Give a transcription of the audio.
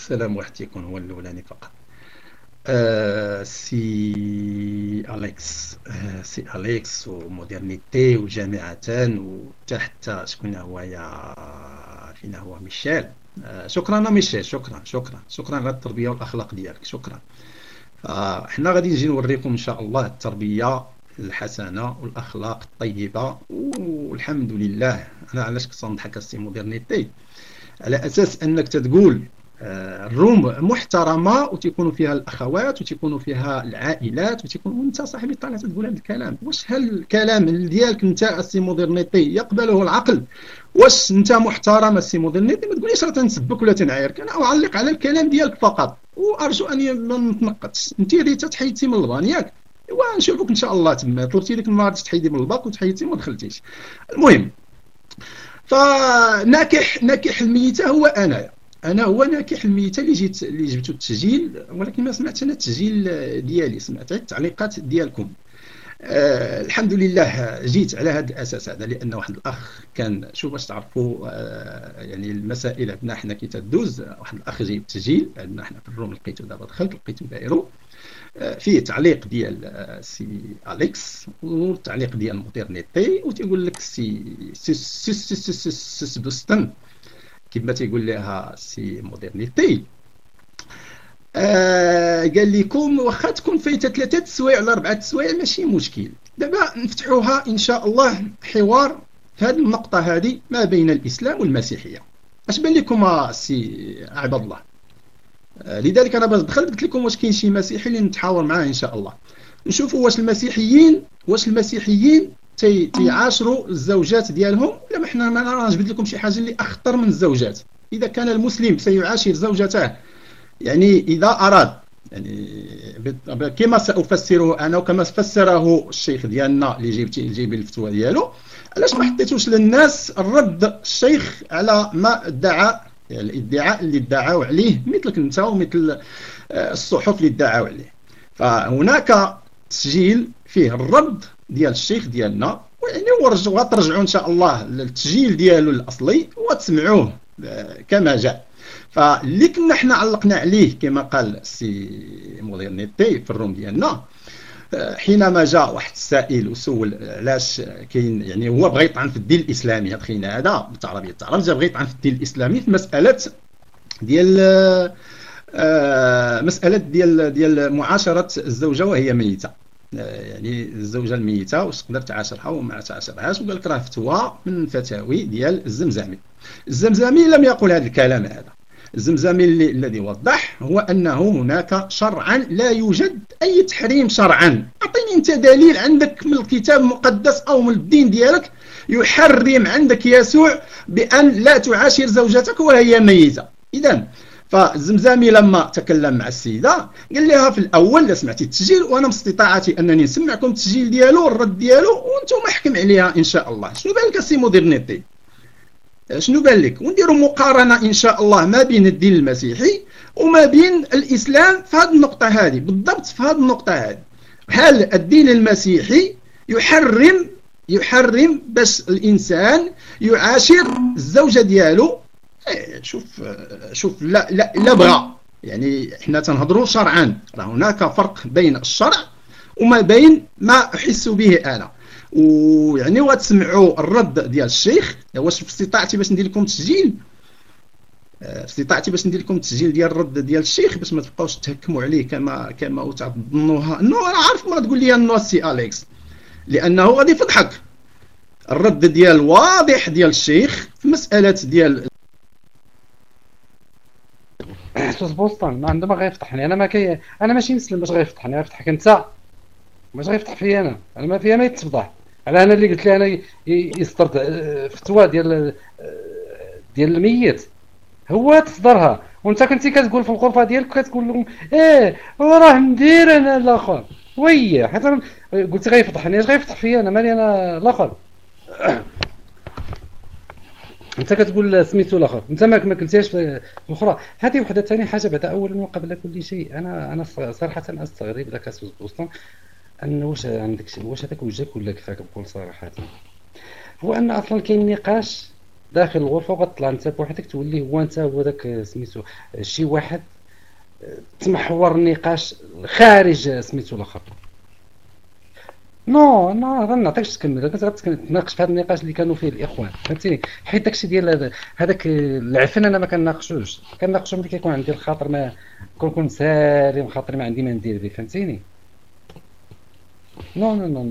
سلام واحد يكون هو الأولاني فقط. آه سي أليكس آه سي أليكس و modernité وجامعة وتحت شكون هو يا فينا هو؟ ميشيل. آه شكرا ميشيل شكرا شكرا شكرا على التربية والأخلاق ديالك شكرا. آه إحنا غادي نجي نوريكم إن شاء الله التربية الحسنة والأخلاق الطيبة والحمد لله. أنا علاش كنت نضحك السي مودرنيتي؟ على أساس أنك تتقول ال room محترمة وتكون فيها الأخوات وتكون فيها العائلات وتكون وأنت صاحبي طالع تقول هذا الكلام. واش هل الكلام ديالك أنت السي مودرنيتي يقبله العقل؟ واش أنت محترم السي مودرنيتي ما تقوليش راه تنسبك ولا تنعايرك. أنا أعلق على الكلام ديالك فقط. وأرجو أني ما نتنقصش أنت ريتا تحيدتي من ال ban ياك إيوا نشوفك إن شاء الله تما. طلبتي لك النهار تحيدي من ال ban وتحيدتي وما دخلتيش. المهم فناكح ناكح الميتة هو أنايا. أنا هو ناكح الميته اللي جيت اللي جبت التسجيل ولكن ما سمعتش أنا التسجيل ديالي سمعت التعليقات ديالكم أه الحمد لله جيت على هذا الاساس هذا لأن واحد الاخ كان شوف باش تعرفوا أه يعني المسائل عندنا حنا كي تدوز واحد الاخ جايب التسجيل عندنا حنا في ال room لقيته دابا دخلت لقيته دايرو أه فيه تعليق ديال آه، سي اليكس والتعليق ديال مودرنيتي وتيقول لك سي سي سي سي سي, سي, سي, سي, سي كما تيقول لها سي مودرنيتي؟ آه قال لكم واخا تكون فايتة ثلاثة سوايع ولا أربعة سوايع ماشي مشكل. دابا نفتحوها إن شاء الله حوار في هذه النقطة هذه ما بين الإسلام والمسيحية. اش بان لكم سي عباد الله. آه لذلك أنا باش دخلت قلت لكم واش كاين شي مسيحي اللي نتحاور معاه إن شاء الله. نشوفوا واش المسيحيين واش المسيحيين تي تيعاشروا الزوجات ديالهم لا ما حنا ما نجبد لكم شي حاجة اللي أخطر من الزوجات. إذا كان المسلم سيعاشر زوجته يعني إذا أراد يعني كما سأفسره أنا وكما فسره الشيخ ديالنا اللي جبت جيب الفتوى ديالو علاش ما حطيتوش للناس الرد الشيخ على ما ادعى يعني الادعاء اللي ادعاو عليه مثلك أنت ومثل آه، الصحف اللي ادعاو عليه. فهناك تسجيل فيه الرد ديال الشيخ ديالنا ويعني غترجعوا إن شاء الله للتسجيل ديالو الأصلي وتسمعوه آه، كما جاء. فاللي كنا حنا علقنا عليه كما قال السي مودرنيتي في الروم ديالنا آه، حينما جاء واحد السائل وسول علاش كاين يعني هو بغى يطعن في الدين الإسلامي هذا خينا هذا بالعربيه تعرف جا بغى يطعن في الدين الإسلامي في مسألة ديال آه، مسألة ديال ديال معاشرة الزوجة وهي ميتة. يعني الزوجة الميتة واش تقدر تعاشرها وما تعاشرهاش وقال لك راه فتوى من فتاوي ديال الزمزمي. الزمزمي لم يقل هذا الكلام هذا. الزمزمي الذي وضح هو أنه هناك شرعا لا يوجد أي تحريم شرعا. أعطيني أنت دليل عندك من الكتاب المقدس أو من الدين ديالك يحرم عندك يسوع بأن لا تعاشر زوجتك وهي ميتة. اذا فالزمزامي لما تكلم مع السيدة قال لها في الأول لا سمعتي التسجيل وأنا باستطاعتي أنني نسمعكم التسجيل ديالو الرد ديالو وأنتم احكم عليها إن شاء الله. شنو بان لك السي مودرنيتي شنو بان لك؟ ونديروا مقارنة إن شاء الله ما بين الدين المسيحي وما بين الإسلام في هذه النقطة هذه بالضبط في هذه النقطة هذه. هل الدين المسيحي يحرم يحرم باش الإنسان يعاشر الزوجة ديالو شوف شوف لا لا لا بغى يعني إحنا تنهضروا شرعا. راه هناك فرق بين الشرع وما بين ما أحس به أنا. ويعني وتسمعوا الرد ديال الشيخ واش في استطاعتي باش ندير لكم تسجيل؟ آه، استطاعتي باش ندير لكم تسجيل ديال الرد ديال الشيخ باش ما تبقاوش تهكموا عليه كما كما وتظنوها. إنه أنا عارف ما تقول لي انه سي أليكس لأنه غادي يفضحك. الرد ديال واضح ديال الشيخ في مسألة ديال حسوس بوسطن ما عنده ما غيفتحني أنا ما كي أنا ماشي مسلم باش غيفتحني غيفتحك انت باش غيفتح فيا أنا. أنا ما فيها ما يتفضح على أنا اللي قلت لي أنا يصدر فتوى ديال ديال الميت. هو تصدرها. وأنت كنتي كتقول في الغرفة ديالك كتقول لهم إيه وراه ندير أنا الآخر. ويا حيت قلت غيفضحني اش غيفتح فيا أنا؟ مالي أنا الآخر. انت كتقول سميتو الآخر. انت ما في الاخرى هذه وحدة ثاني حاجة بعد اولا وقبل كل شيء. أنا أنا صراحة أستغرب لك اسوس بوسطن أن واش عندك واش هذاك وجهك ولا كيفاك بكل صراحة. هو أن أصلا كاين نقاش داخل الغرفة وغتطلع أنت بوحدك تولي هو أنت هو داك سميتو. شي واحد تمحور النقاش خارج سميتو الآخر. non non ما تكمل كنت غتناقش في هذا النقاش اللي كانوا فيه الاخوان فهمتيني؟ حيت داكشي ديال هذاك العفن أنا ما كناقشوش كناقشو ملي كيكون عندي الخاطر ما كنكون سالم خاطري ما عندي ما ندير به فهمتيني؟ non non non.